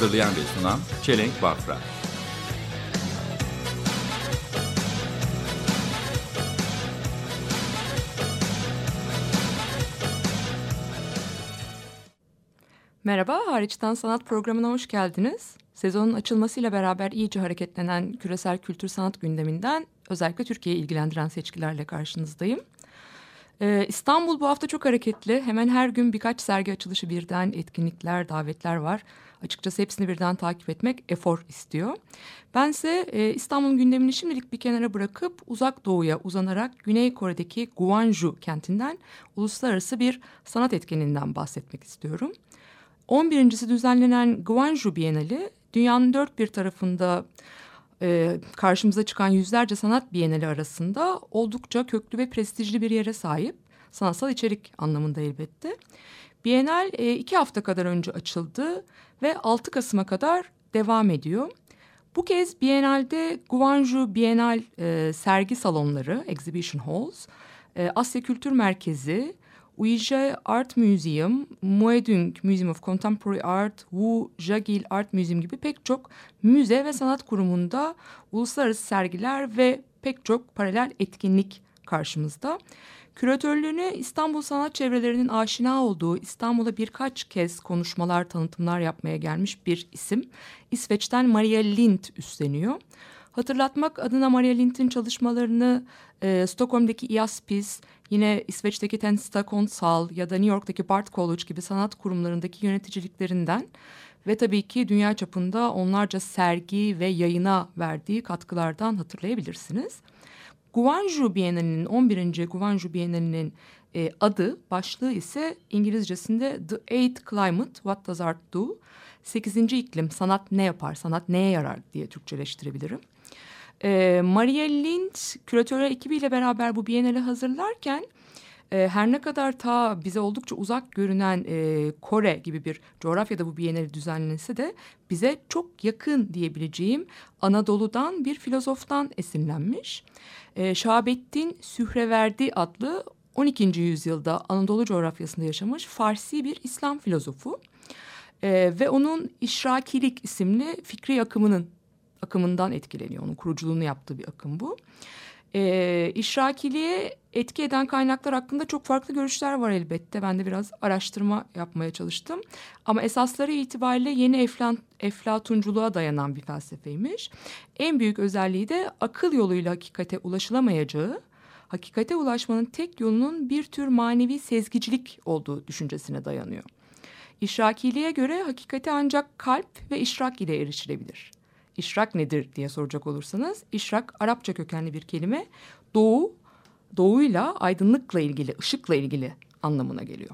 Hazırlayan ve sunan Çelenk Bafra. Merhaba, Hariçten Sanat programına hoş geldiniz. Sezonun açılmasıyla beraber iyice hareketlenen küresel kültür sanat gündeminden özellikle Türkiye'yi ilgilendiren seçkilerle karşınızdayım. Ee, İstanbul bu hafta çok hareketli. Hemen her gün birkaç sergi açılışı birden, etkinlikler, davetler var. Açıkçası hepsini birden takip etmek efor istiyor. Bense e, İstanbul'un gündemini şimdilik bir kenara bırakıp uzak doğuya uzanarak Güney Kore'deki Gwangju kentinden uluslararası bir sanat etkinliğinden bahsetmek istiyorum. 11.si düzenlenen Gwangju Bienali dünyanın dört bir tarafında e, karşımıza çıkan yüzlerce sanat bienali arasında oldukça köklü ve prestijli bir yere sahip. Sanatsal içerik anlamında elbette. Bienal e, iki hafta kadar önce açıldı ve 6 Kasım'a kadar devam ediyor. Bu kez Bienal'de Gwangju Bienal e, sergi salonları, exhibition halls, e, Asya Kültür Merkezi, Uyja Art Museum, Muedung Museum of Contemporary Art, Wu Jagil Art Museum gibi pek çok müze ve sanat kurumunda uluslararası sergiler ve pek çok paralel etkinlik karşımızda. Küratörlüğünü İstanbul sanat çevrelerinin aşina olduğu İstanbul'a birkaç kez konuşmalar, tanıtımlar yapmaya gelmiş bir isim. İsveç'ten Maria Lind üstleniyor. Hatırlatmak adına Maria Lind'in çalışmalarını e, Stockholm'daki IASPIS, yine İsveç'teki Tensta Konsal ya da New York'taki Bard College gibi sanat kurumlarındaki yöneticiliklerinden ve tabii ki dünya çapında onlarca sergi ve yayına verdiği katkılardan hatırlayabilirsiniz. Guangzhou Bienali'nin 11. Guangzhou Bienali'nin e, adı, başlığı ise İngilizcesinde The Eighth Climate, What Does Art Do? Sekizinci iklim, sanat ne yapar, sanat neye yarar diye Türkçeleştirebilirim. E, Maria Lind küratör ekibiyle beraber bu Bienali hazırlarken e, her ne kadar ta bize oldukça uzak görünen e, Kore gibi bir coğrafyada bu Bienali düzenlense de bize çok yakın diyebileceğim Anadolu'dan bir filozoftan esinlenmiş. E, Şahabettin Sühreverdi adlı 12. yüzyılda Anadolu coğrafyasında yaşamış Farsi bir İslam filozofu. E, ve onun İşrakilik isimli fikri akımının akımından etkileniyor. Onun kuruculuğunu yaptığı bir akım bu. E, işrakiliğe etki eden kaynaklar hakkında çok farklı görüşler var elbette. Ben de biraz araştırma yapmaya çalıştım. Ama esasları itibariyle yeni eflan, eflatunculuğa dayanan bir felsefeymiş. En büyük özelliği de akıl yoluyla hakikate ulaşılamayacağı, hakikate ulaşmanın tek yolunun bir tür manevi sezgicilik olduğu düşüncesine dayanıyor. İşrakiliğe göre hakikate ancak kalp ve işrak ile erişilebilir. İşrak nedir diye soracak olursanız, işrak Arapça kökenli bir kelime. Doğu, doğuyla, aydınlıkla ilgili, ışıkla ilgili anlamına geliyor.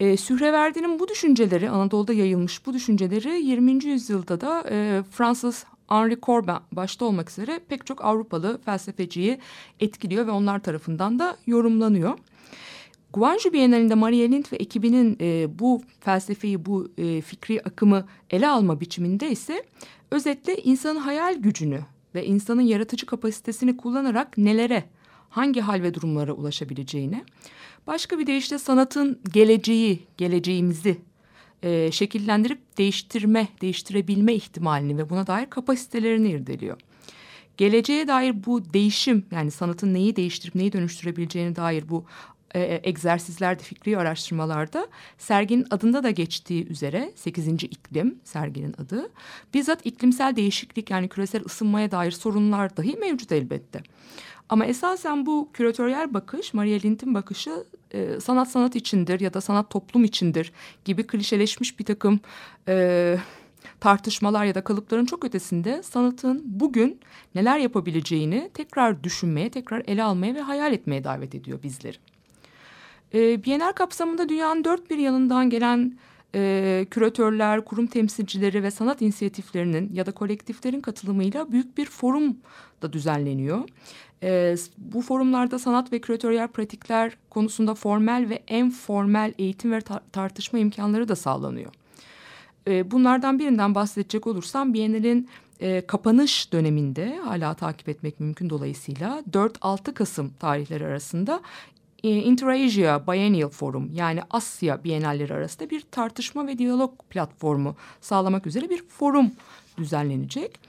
E, Sühreverdi'nin bu düşünceleri, Anadolu'da yayılmış bu düşünceleri 20. yüzyılda da e, Fransız Henri Corbin başta olmak üzere pek çok Avrupalı felsefeciyi etkiliyor ve onlar tarafından da yorumlanıyor. Guangzhou Bienalinde Maria Lind ve ekibinin e, bu felsefeyi, bu e, fikri akımı ele alma biçiminde ise özetle insanın hayal gücünü ve insanın yaratıcı kapasitesini kullanarak nelere, hangi hal ve durumlara ulaşabileceğini, başka bir deyişle sanatın geleceği, geleceğimizi e, şekillendirip değiştirme, değiştirebilme ihtimalini ve buna dair kapasitelerini irdeliyor. Geleceğe dair bu değişim yani sanatın neyi değiştirip neyi dönüştürebileceğine dair bu e, egzersizlerde, fikri araştırmalarda serginin adında da geçtiği üzere 8. iklim serginin adı. Bizzat iklimsel değişiklik yani küresel ısınmaya dair sorunlar dahi mevcut elbette. Ama esasen bu küratöryel bakış, Maria Lind'in bakışı e, sanat sanat içindir ya da sanat toplum içindir gibi klişeleşmiş bir takım e, tartışmalar ya da kalıpların çok ötesinde sanatın bugün neler yapabileceğini tekrar düşünmeye, tekrar ele almaya ve hayal etmeye davet ediyor bizleri. E, Bienal kapsamında dünyanın dört bir yanından gelen e, küratörler, kurum temsilcileri ve sanat inisiyatiflerinin ya da kolektiflerin katılımıyla büyük bir forum da düzenleniyor. E, bu forumlarda sanat ve küratöryel pratikler konusunda formel ve en formel eğitim ve tar tartışma imkanları da sağlanıyor. E, bunlardan birinden bahsedecek olursam Biennale'in e, kapanış döneminde hala takip etmek mümkün dolayısıyla 4-6 Kasım tarihleri arasında Interasia Biennial Forum yani Asya Bienalleri arasında bir tartışma ve diyalog platformu sağlamak üzere bir forum düzenlenecek.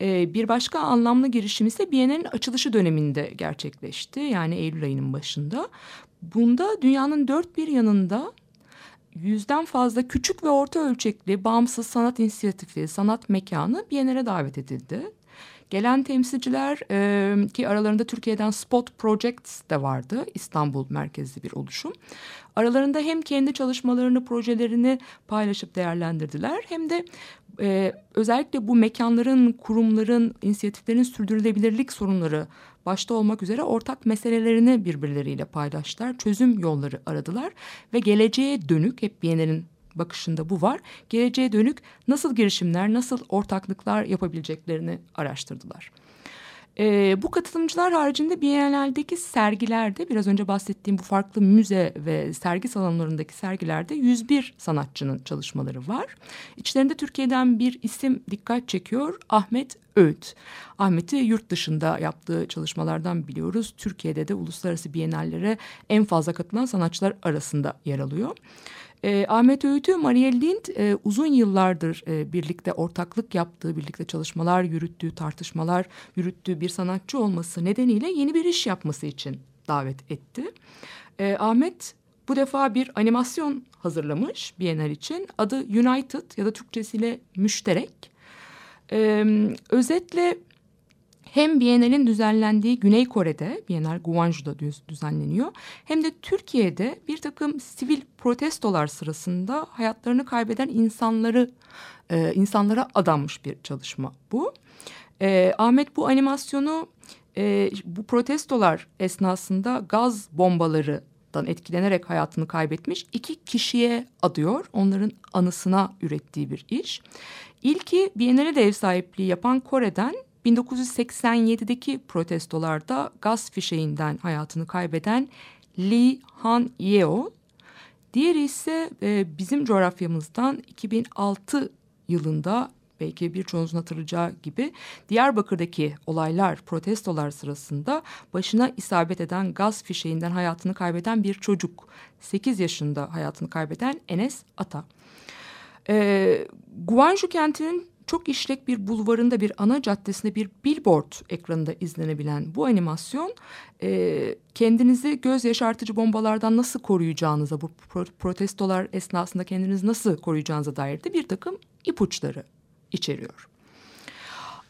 E, bir başka anlamlı girişim ise Biennale'nin açılışı döneminde gerçekleşti. Yani Eylül ayının başında. Bunda dünyanın dört bir yanında yüzden fazla küçük ve orta ölçekli bağımsız sanat inisiyatifi, sanat mekanı Biennale davet edildi. Gelen temsilciler e, ki aralarında Türkiye'den Spot Projects de vardı. İstanbul merkezli bir oluşum. Aralarında hem kendi çalışmalarını, projelerini paylaşıp değerlendirdiler hem de e, özellikle bu mekanların, kurumların, inisiyatiflerin sürdürülebilirlik sorunları başta olmak üzere ortak meselelerini birbirleriyle paylaştılar. Çözüm yolları aradılar ve geleceğe dönük hep Biennale'nin bakışında bu var. Geleceğe dönük nasıl girişimler, nasıl ortaklıklar yapabileceklerini araştırdılar. E, bu katılımcılar haricinde Biennale'deki sergilerde biraz önce bahsettiğim bu farklı müze ve sergi salonlarındaki sergilerde 101 sanatçının çalışmaları var. İçlerinde Türkiye'den bir isim dikkat çekiyor Ahmet Öğüt. Ahmet'i yurt dışında yaptığı çalışmalardan biliyoruz. Türkiye'de de uluslararası bienallere en fazla katılan sanatçılar arasında yer alıyor. E, Ahmet Öğüt'ü Maria Lind e, uzun yıllardır e, birlikte ortaklık yaptığı, birlikte çalışmalar yürüttüğü, tartışmalar yürüttüğü bir sanatçı olması nedeniyle yeni bir iş yapması için davet etti. E, Ahmet bu defa bir animasyon hazırlamış Bienal için. Adı United ya da Türkçesiyle Müşterek. E, özetle hem Biennale'in düzenlendiği Güney Kore'de, Biennale Guangzhou'da düzenleniyor. Hem de Türkiye'de bir takım sivil protestolar sırasında hayatlarını kaybeden insanları, e, insanlara adanmış bir çalışma bu. E, Ahmet bu animasyonu e, bu protestolar esnasında gaz bombaları etkilenerek hayatını kaybetmiş iki kişiye adıyor. Onların anısına ürettiği bir iş. İlki Biennale de ev sahipliği yapan Kore'den 1987'deki protestolarda gaz fişeğinden hayatını kaybeden Lee Han Yeo. Diğeri ise e, bizim coğrafyamızdan 2006 yılında belki birçoğunuzun hatırlayacağı gibi Diyarbakır'daki olaylar, protestolar sırasında başına isabet eden gaz fişeğinden hayatını kaybeden bir çocuk. 8 yaşında hayatını kaybeden Enes Ata. E, Guangzhou kentinin çok işlek bir bulvarında bir ana caddesinde bir billboard ekranında izlenebilen bu animasyon e, kendinizi göz yaşartıcı bombalardan nasıl koruyacağınıza bu protestolar esnasında kendinizi nasıl koruyacağınıza dair de bir takım ipuçları içeriyor.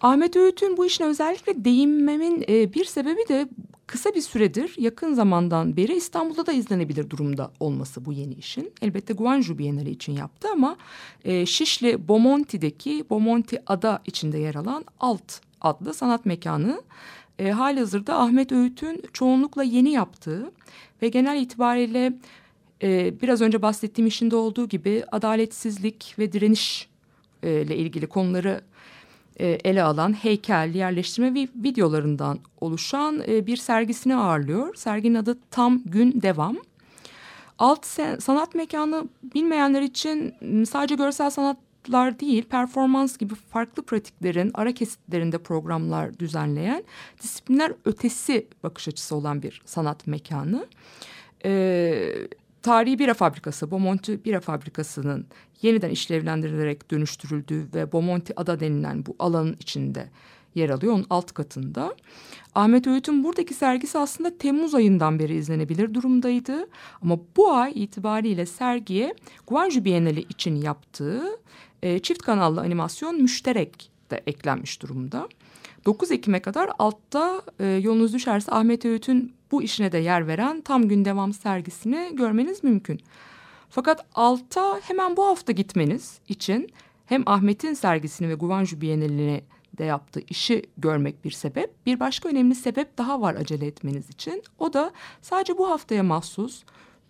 Ahmet Öğüt'ün bu işine özellikle değinmemin e, bir sebebi de kısa bir süredir yakın zamandan beri İstanbul'da da izlenebilir durumda olması bu yeni işin. Elbette Guangzhou Bienali için yaptı ama e, Şişli Bomonti'deki Bomonti Ada içinde yer alan Alt adlı sanat mekanı e, halihazırda Ahmet Öğüt'ün çoğunlukla yeni yaptığı ve genel itibariyle e, biraz önce bahsettiğim işinde olduğu gibi adaletsizlik ve direniş e, ile ilgili konuları ele alan heykel, yerleştirme ve videolarından oluşan e, bir sergisini ağırlıyor. Serginin adı Tam Gün Devam. Alt sanat mekanı bilmeyenler için sadece görsel sanatlar değil, performans gibi farklı pratiklerin ara kesitlerinde programlar düzenleyen disiplinler ötesi bakış açısı olan bir sanat mekanı. Ee, tarihi bira fabrikası, Bomonti Bira Fabrikası'nın yeniden işlevlendirilerek dönüştürüldüğü ve Bomonti Ada denilen bu alanın içinde yer alıyor. Onun alt katında. Ahmet Öğüt'ün buradaki sergisi aslında Temmuz ayından beri izlenebilir durumdaydı. Ama bu ay itibariyle sergiye Guangzhou Bienali için yaptığı e, çift kanallı animasyon müşterek de eklenmiş durumda. 9 Ekim'e kadar altta e, yolunuz düşerse Ahmet Öğüt'ün bu işine de yer veren tam gün devam sergisini görmeniz mümkün. Fakat alta hemen bu hafta gitmeniz için hem Ahmet'in sergisini ve Guvanju Bienalini de yaptığı işi görmek bir sebep. Bir başka önemli sebep daha var acele etmeniz için. O da sadece bu haftaya mahsus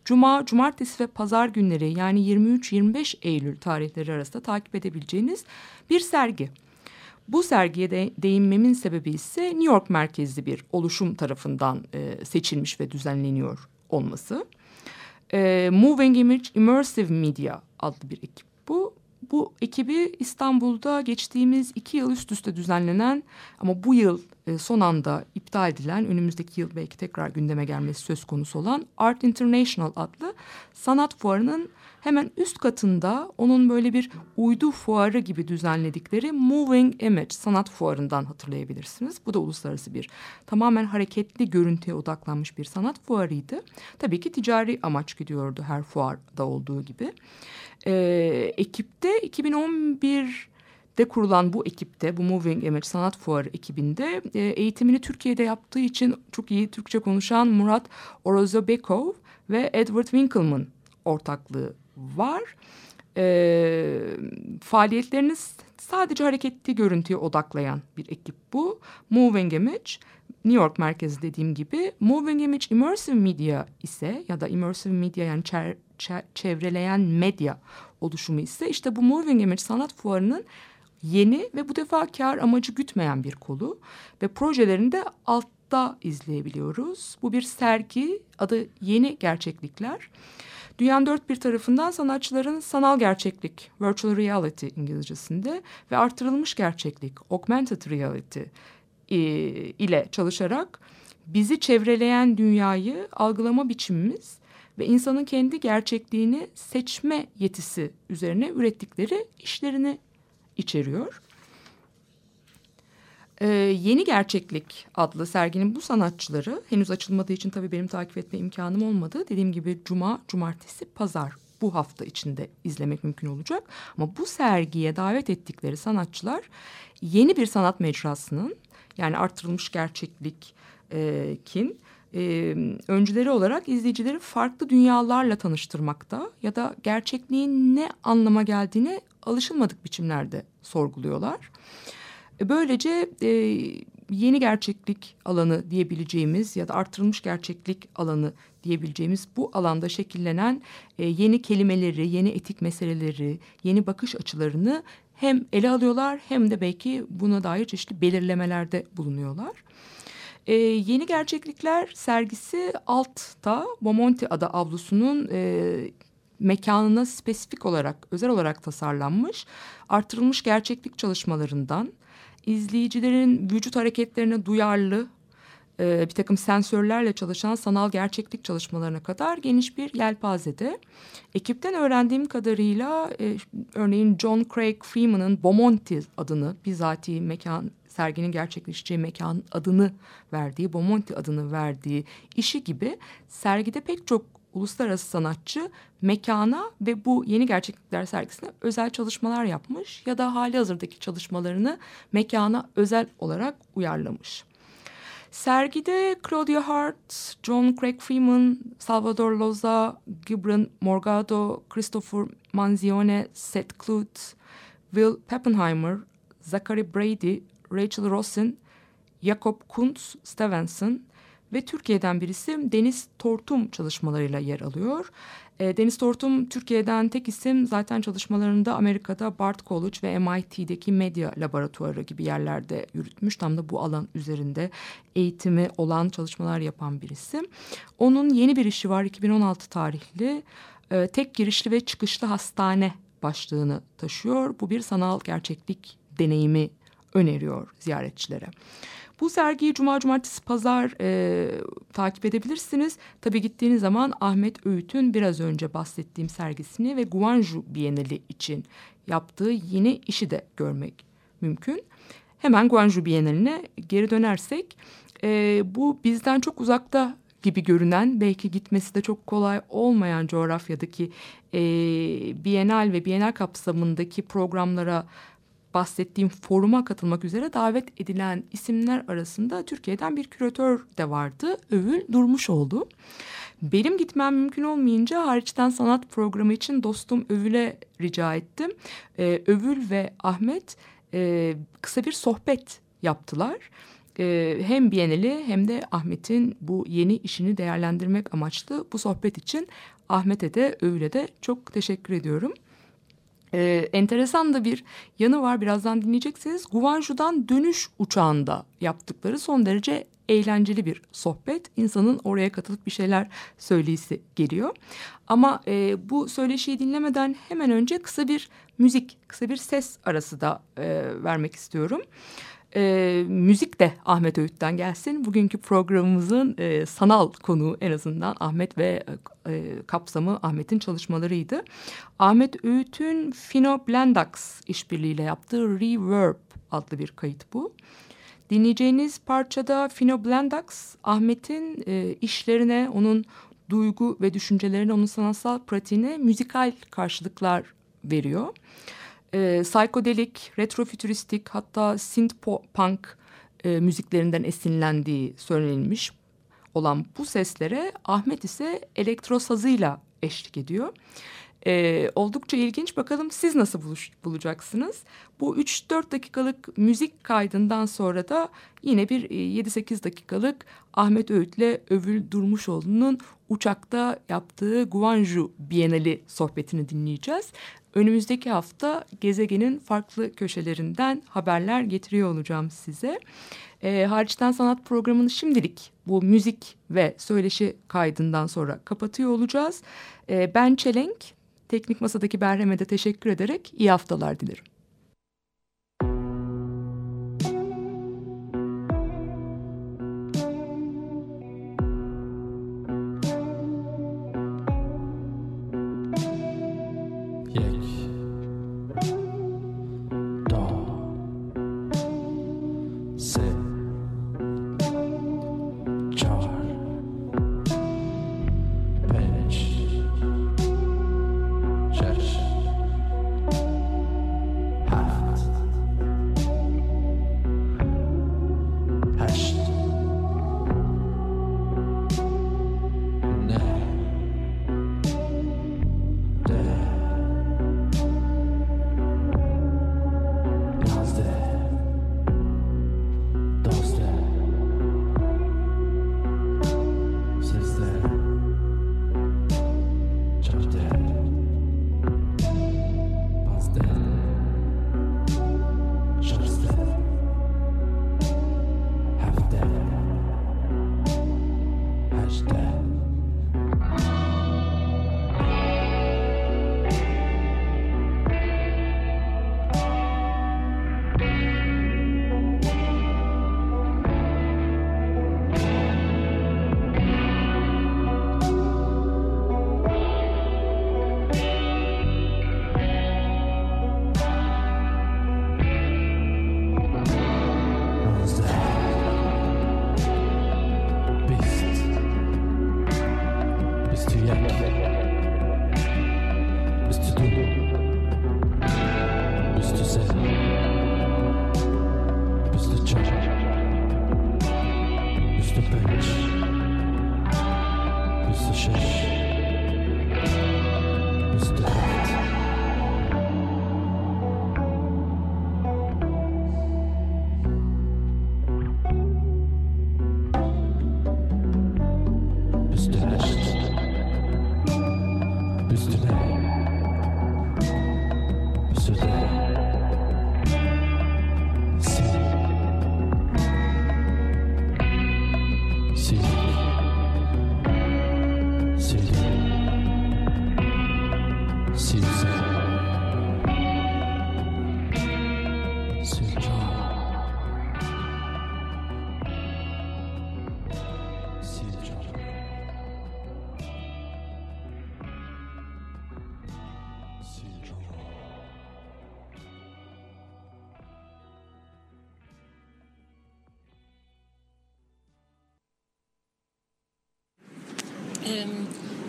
Cuma, cumartesi ve pazar günleri yani 23-25 Eylül tarihleri arasında takip edebileceğiniz bir sergi. Bu sergiye de değinmemin sebebi ise New York merkezli bir oluşum tarafından e, seçilmiş ve düzenleniyor olması. E, Moving Image Immersive Media adlı bir ekip bu. Bu ekibi İstanbul'da geçtiğimiz iki yıl üst üste düzenlenen ama bu yıl e, son anda iptal edilen önümüzdeki yıl belki tekrar gündeme gelmesi söz konusu olan Art International adlı sanat fuarının hemen üst katında onun böyle bir uydu fuarı gibi düzenledikleri Moving Image sanat fuarından hatırlayabilirsiniz. Bu da uluslararası bir tamamen hareketli görüntüye odaklanmış bir sanat fuarıydı. Tabii ki ticari amaç gidiyordu her fuarda olduğu gibi. Ee, ekipte 2011 de kurulan bu ekipte, bu Moving Image Sanat Fuarı ekibinde e, eğitimini Türkiye'de yaptığı için çok iyi Türkçe konuşan Murat Orozobekov ve Edward Winkelman ortaklığı var. E, faaliyetleriniz sadece hareketli görüntüye odaklayan bir ekip bu. Moving Image, New York merkezi dediğim gibi. Moving Image Immersive Media ise ya da Immersive Media yani çer, çer, çevreleyen medya oluşumu ise işte bu Moving Image sanat fuarının yeni ve bu defa kar amacı gütmeyen bir kolu ve projelerini de altta izleyebiliyoruz. Bu bir sergi adı Yeni Gerçeklikler. Dünyanın dört bir tarafından sanatçıların sanal gerçeklik, virtual reality İngilizcesinde ve artırılmış gerçeklik, augmented reality e, ile çalışarak bizi çevreleyen dünyayı algılama biçimimiz ve insanın kendi gerçekliğini seçme yetisi üzerine ürettikleri işlerini içeriyor. Ee, Yeni Gerçeklik adlı serginin bu sanatçıları henüz açılmadığı için tabii benim takip etme imkanım olmadı. Dediğim gibi cuma, cumartesi, pazar bu hafta içinde izlemek mümkün olacak. Ama bu sergiye davet ettikleri sanatçılar yeni bir sanat mecrasının yani artırılmış gerçeklikin e, öncüleri olarak izleyicileri farklı dünyalarla tanıştırmakta ya da gerçekliğin ne anlama geldiğini alışılmadık biçimlerde sorguluyorlar. E, böylece e, yeni gerçeklik alanı diyebileceğimiz ya da artırılmış gerçeklik alanı diyebileceğimiz bu alanda şekillenen e, yeni kelimeleri, yeni etik meseleleri, yeni bakış açılarını hem ele alıyorlar hem de belki buna dair çeşitli belirlemelerde bulunuyorlar. E, yeni Gerçeklikler sergisi altta Bomonti Ada avlusunun e, mekanına spesifik olarak, özel olarak tasarlanmış artırılmış gerçeklik çalışmalarından izleyicilerin vücut hareketlerine duyarlı e, bir takım sensörlerle çalışan sanal gerçeklik çalışmalarına kadar geniş bir yelpazede. Ekipten öğrendiğim kadarıyla e, örneğin John Craig Freeman'ın Bomonti adını bizatihi mekan serginin gerçekleşeceği mekanın adını verdiği, Bomonti adını verdiği işi gibi sergide pek çok uluslararası sanatçı mekana ve bu yeni gerçeklikler sergisine özel çalışmalar yapmış ya da hali hazırdaki çalışmalarını mekana özel olarak uyarlamış. Sergide Claudia Hart, John Craig Freeman, Salvador Loza, Gibran Morgado, Christopher Manzione, Seth Kluth, Will Pappenheimer, Zachary Brady, Rachel Rosen, Jakob Kuntz Stevenson ve Türkiye'den birisi Deniz Tortum çalışmalarıyla yer alıyor. E, Deniz Tortum Türkiye'den tek isim zaten çalışmalarında Amerika'da Bard College ve MIT'deki medya laboratuvarı gibi yerlerde yürütmüş. Tam da bu alan üzerinde eğitimi olan çalışmalar yapan birisi. Onun yeni bir işi var 2016 tarihli e, tek girişli ve çıkışlı hastane başlığını taşıyor. Bu bir sanal gerçeklik deneyimi öneriyor ziyaretçilere. Bu sergiyi cuma, cumartesi, pazar e, takip edebilirsiniz. Tabii gittiğiniz zaman Ahmet Öğüt'ün biraz önce bahsettiğim sergisini ve Guangzhou Bienali için yaptığı yeni işi de görmek mümkün. Hemen Guangzhou Bienali'ne geri dönersek e, bu bizden çok uzakta gibi görünen belki gitmesi de çok kolay olmayan coğrafyadaki e, Bienal ve Bienal kapsamındaki programlara bahsettiğim foruma katılmak üzere davet edilen isimler arasında Türkiye'den bir küratör de vardı. Övül durmuş oldu. Benim gitmem mümkün olmayınca hariçten sanat programı için dostum Övül'e rica ettim. Ee, Övül ve Ahmet e, kısa bir sohbet yaptılar. Ee, hem Bienali hem de Ahmet'in bu yeni işini değerlendirmek amaçlı bu sohbet için Ahmet'e de Övül'e de çok teşekkür ediyorum. Ee, enteresan da bir yanı var birazdan dinleyeceksiniz. Guangzhou'dan dönüş uçağında yaptıkları son derece eğlenceli bir sohbet. İnsanın oraya katılıp bir şeyler söyleyisi geliyor. Ama e, bu söyleşiyi dinlemeden hemen önce kısa bir müzik, kısa bir ses arası da e, vermek istiyorum. E, müzik de Ahmet Öğüt'ten gelsin. Bugünkü programımızın e, sanal konuğu en azından Ahmet ve e, kapsamı Ahmet'in çalışmalarıydı. Ahmet Öğüt'ün Fino Blendax işbirliğiyle yaptığı Reverb adlı bir kayıt bu. Dinleyeceğiniz parçada Fino Blendax, Ahmet'in e, işlerine, onun duygu ve düşüncelerine, onun sanatsal pratiğine müzikal karşılıklar veriyor. E, psikodelik, retrofütüristik hatta synth punk e, müziklerinden esinlendiği söylenilmiş olan bu seslere Ahmet ise elektro sazıyla eşlik ediyor. Ee, oldukça ilginç. Bakalım siz nasıl buluş, bulacaksınız? Bu 3-4 dakikalık müzik kaydından sonra da yine bir 7-8 dakikalık Ahmet Öğüt'le Övül Durmuşoğlu'nun uçakta yaptığı Guangzhou Bienali sohbetini dinleyeceğiz. Önümüzdeki hafta gezegenin farklı köşelerinden haberler getiriyor olacağım size. E, hariçten sanat programını şimdilik bu müzik ve söyleşi kaydından sonra kapatıyor olacağız. E, ben Çelenk, Teknik Masa'daki Berrem'e de teşekkür ederek iyi haftalar dilerim.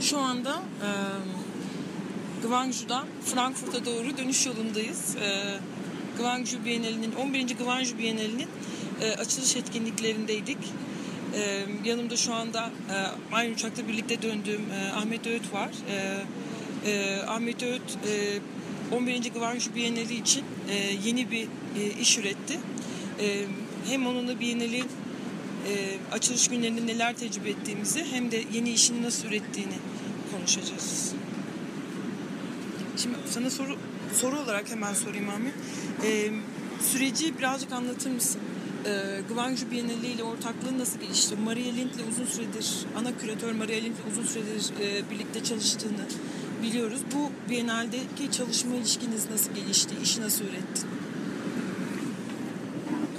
Şu anda e, Guangzhou'dan Frankfurt'a doğru dönüş yolundayız. E, Guangzhou Bienali'nin 11. Guangzhou Bienali'nin e, açılış etkinliklerindeydik. E, yanımda şu anda e, aynı uçakta birlikte döndüğüm e, Ahmet Öğüt var. E, e, Ahmet Öğüt e, 11. Guangzhou Bienali için e, yeni bir e, iş üretti. E, hem onunla Bienali e, açılış günlerinde neler tecrübe ettiğimizi hem de yeni işini nasıl ürettiğini konuşacağız. Şimdi sana soru soru olarak hemen sorayım Amir. Ee, süreci birazcık anlatır mısın? Ee, Guangzhou Bienali ile ortaklığı nasıl gelişti? Maria Lind'le uzun süredir, ana küratör Maria Lind'le uzun süredir e, birlikte çalıştığını biliyoruz. Bu Bienal'deki çalışma ilişkiniz nasıl gelişti? İşi nasıl öğrettin?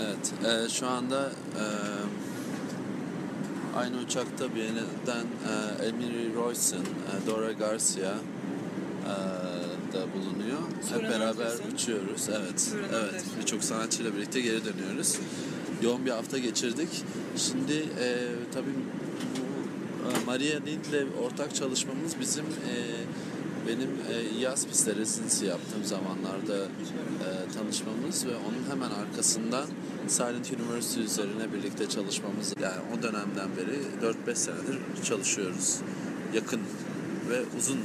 Evet, e, şu anda e, aynı uçakta Biennale'den e, Emily Royson, e, Dora Garcia e, da bulunuyor. Hep beraber neredesin? uçuyoruz. Evet, Sonra evet. neredesin? Birçok sanatçıyla birlikte geri dönüyoruz. Yoğun bir hafta geçirdik. Şimdi e, tabii bu e, Maria Lind'le ortak çalışmamız bizim e, benim e, Iaspis'te residency yaptığım zamanlarda e, tanışmamız ve onun hemen arkasından Silent University üzerine birlikte çalışmamız. Yani o dönemden beri 4-5 senedir çalışıyoruz. Yakın ve uzun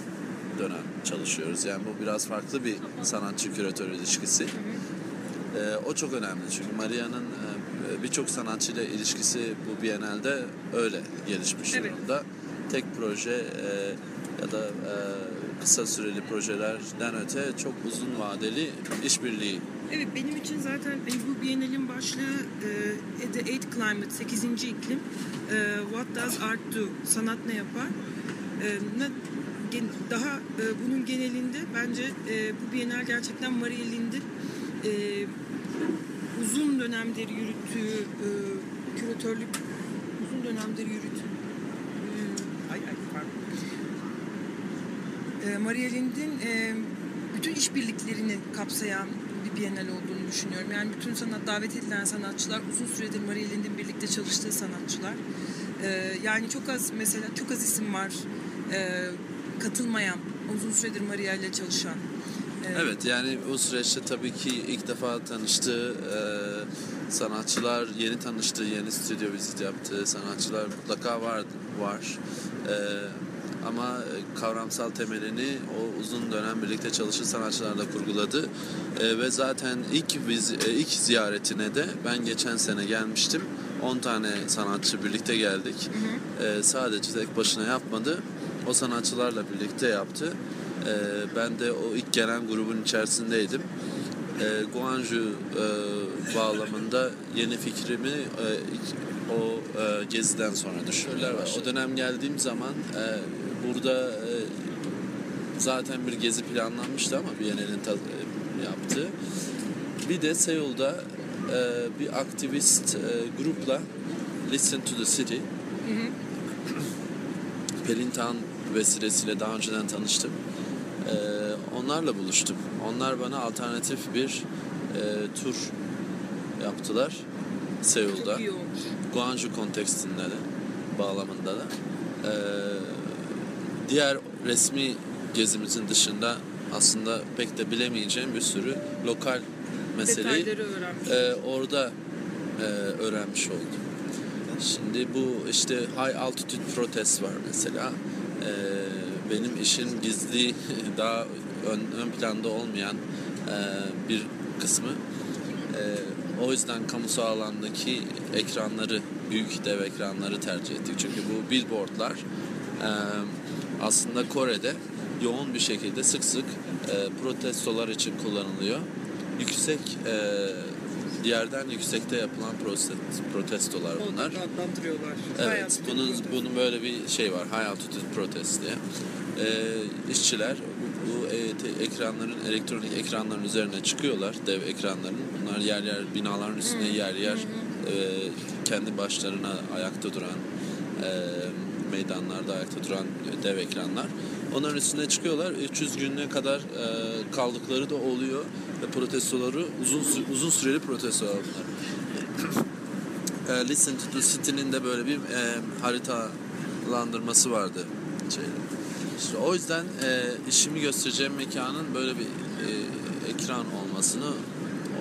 dönem çalışıyoruz. Yani bu biraz farklı bir sanatçı küratör ilişkisi. Ee, o çok önemli çünkü Maria'nın e, birçok sanatçıyla ilişkisi bu Biennale'de öyle gelişmiş Evet. durumda. Tek proje e, ya da e, kısa süreli projelerden öte çok uzun vadeli işbirliği. Evet benim için zaten bu Biennale'in başlığı e, The Eighth Climate, 8. iklim. E, What Does Art Do? Sanat ne yapar? E, ne- daha e, bunun genelinde bence e, bu Biennale gerçekten Maria Lind'in e, uzun dönemdir yürüttüğü e, küratörlük uzun dönemdir yürüttüğü e, ay ay pardon e, Maria Lind'in e, bütün işbirliklerini kapsayan bir Biennale olduğunu düşünüyorum. Yani bütün sanat davet edilen sanatçılar uzun süredir Maria Lind'in birlikte çalıştığı sanatçılar. E, yani çok az mesela çok az isim var katılmayan uzun süredir Maria ile çalışan. Evet yani o süreçte tabii ki ilk defa tanıştığı e, sanatçılar, yeni tanıştığı, yeni stüdyo vizit yaptığı sanatçılar mutlaka var. var. E, ama kavramsal temelini o uzun dönem birlikte çalışır sanatçılarla kurguladı. E, ve zaten ilk viz, e, ilk ziyaretine de ben geçen sene gelmiştim. 10 tane sanatçı birlikte geldik. E, sadece tek başına yapmadı. O sanatçılarla birlikte yaptı. Ee, ben de o ilk gelen grubun içerisindeydim. Ee, Guangzhou e, bağlamında yeni fikrimi e, o e, geziden sonra düşündüm. O dönem geldiğim zaman e, burada e, zaten bir gezi planlanmıştı ama ta- e, yaptığı. Bir de Seul'da e, bir aktivist e, grupla Listen to the City Pelin Tan vesilesiyle daha önceden tanıştım. Onlarla buluştum. Onlar bana alternatif bir e, tur yaptılar Seul'da. Guangzhou kontekstinde de, bağlamında da. Ee, diğer resmi gezimizin dışında aslında pek de bilemeyeceğim bir sürü lokal meseleyi e, orada e, öğrenmiş oldum. Şimdi bu işte high altitude protest var mesela. E, benim işin gizli daha ön, ön planda olmayan e, bir kısmı. E, o yüzden kamusal alandaki ekranları, büyük dev ekranları tercih ettik. Çünkü bu billboardlar e, aslında Kore'de yoğun bir şekilde sık sık e, protestolar için kullanılıyor. Yüksek e, yerden yüksekte yapılan protesto, protestolar bunlar. adlandırıyorlar. Evet, bunun bunun böyle bir şey var. High altitude protest diye. Ee, işçiler bu, e, ekranların elektronik ekranların üzerine çıkıyorlar. Dev ekranların. Bunlar yer yer binaların üstüne yer yer e, kendi başlarına ayakta duran e, meydanlarda ayakta duran dev ekranlar. Onların üstüne çıkıyorlar. 300 güne kadar e, kaldıkları da oluyor. Ve protestoları uzun uzun süreli protestolar bunlar e, Listen to the City'nin de böyle bir e, haritalandırması vardı. Şeyde. İşte o yüzden e, işimi göstereceğim mekanın böyle bir e, ekran olmasını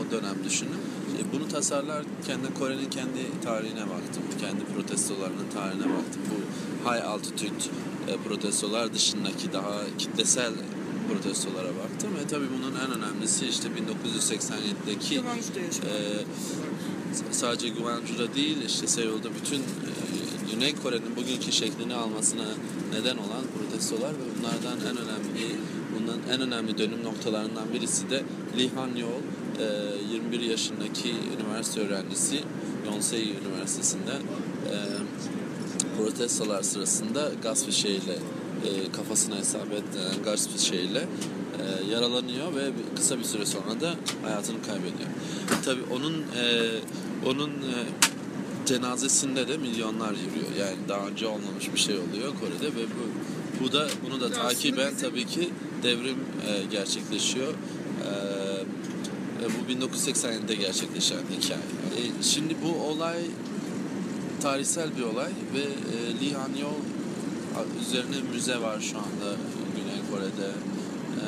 o dönem düşündüm. E, bunu tasarlarken de Kore'nin kendi tarihine baktım. Kendi protestolarının tarihine baktım. Bu high altitude e, protestolar dışındaki daha kitlesel protestolara baktım. Ve tabii bunun en önemlisi işte 1987'deki Guangzhou'da yaşamak. ee, sadece Guangzhou'da değil işte Seul'da bütün e, Güney Kore'nin bugünkü şeklini almasına neden olan protestolar ve bunlardan en önemli bundan en önemli dönüm noktalarından birisi de Lee Han Yol e, 21 yaşındaki üniversite öğrencisi Yonsei Üniversitesi'nde e, protestolar sırasında gaz fişeğiyle e, kafasına isabet eden gaz fişeğiyle e, yaralanıyor ve kısa bir süre sonra da hayatını kaybediyor. Tabii onun e, onun e, cenazesinde de milyonlar yürüyor. Yani daha önce olmamış bir şey oluyor Kore'de ve bu bu da bunu da takiben tabii ki devrim e, gerçekleşiyor. E, e, bu 1987'de gerçekleşen hikaye. E, şimdi bu olay tarihsel bir olay ve e, Lee Han Yol üzerine müze var şu anda Güney Kore'de. E,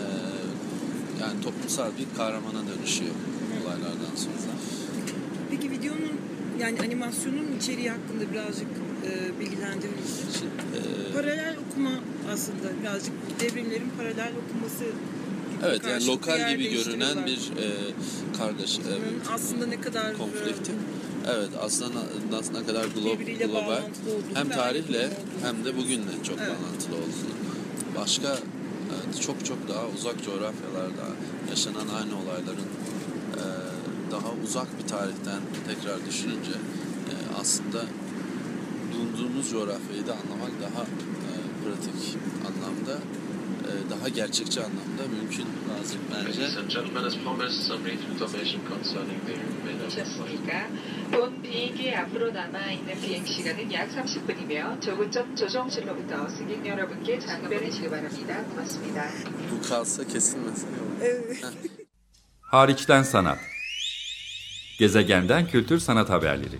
yani toplumsal bir kahramana dönüşüyor olaylardan sonra. Peki videonun yani animasyonun içeriği hakkında birazcık e, bilgilendirir misin? E, Paralel okuma aslında birazcık devrimlerin paralel okuması evet yani lokal gibi görünen bir e, kardeş e, Bunun aslında ne kadar konflikti. e, Evet aslında ne kadar glo- birbiriyle global bağlantılı olduğunu hem ve tarihle hem de bugünle çok Evet. bağlantılı olduğunu. Başka evet, çok çok daha uzak coğrafyalarda yaşanan aynı olayların e, daha uzak bir tarihten tekrar düşününce e, aslında bulunduğumuz coğrafyayı da anlamak daha e, pratik anlamda daha gerçekçi anlamda mümkün lazım bence. Ladies and gentlemen, as promised, some brief information concerning the remainder of the flight. 오셨습니까? 본 비행기 앞으로 남아있는 비행 시간은 약 30분이며 조구점 조종실로부터 승객 여러분께 장갑을 바랍니다. 고맙습니다. Bu kalsa kesilmez. Hariçten sanat. Gezegenden kültür sanat haberleri.